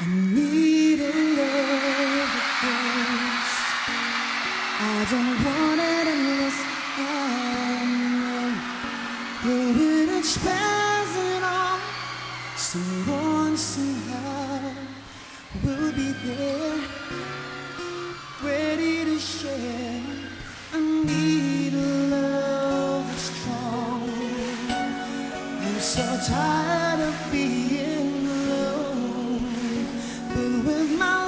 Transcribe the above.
I need a love first. I don't want it unless I know that it's passing on. Someone somehow will be there, ready to share. I need a love strong. I'm so tired of being my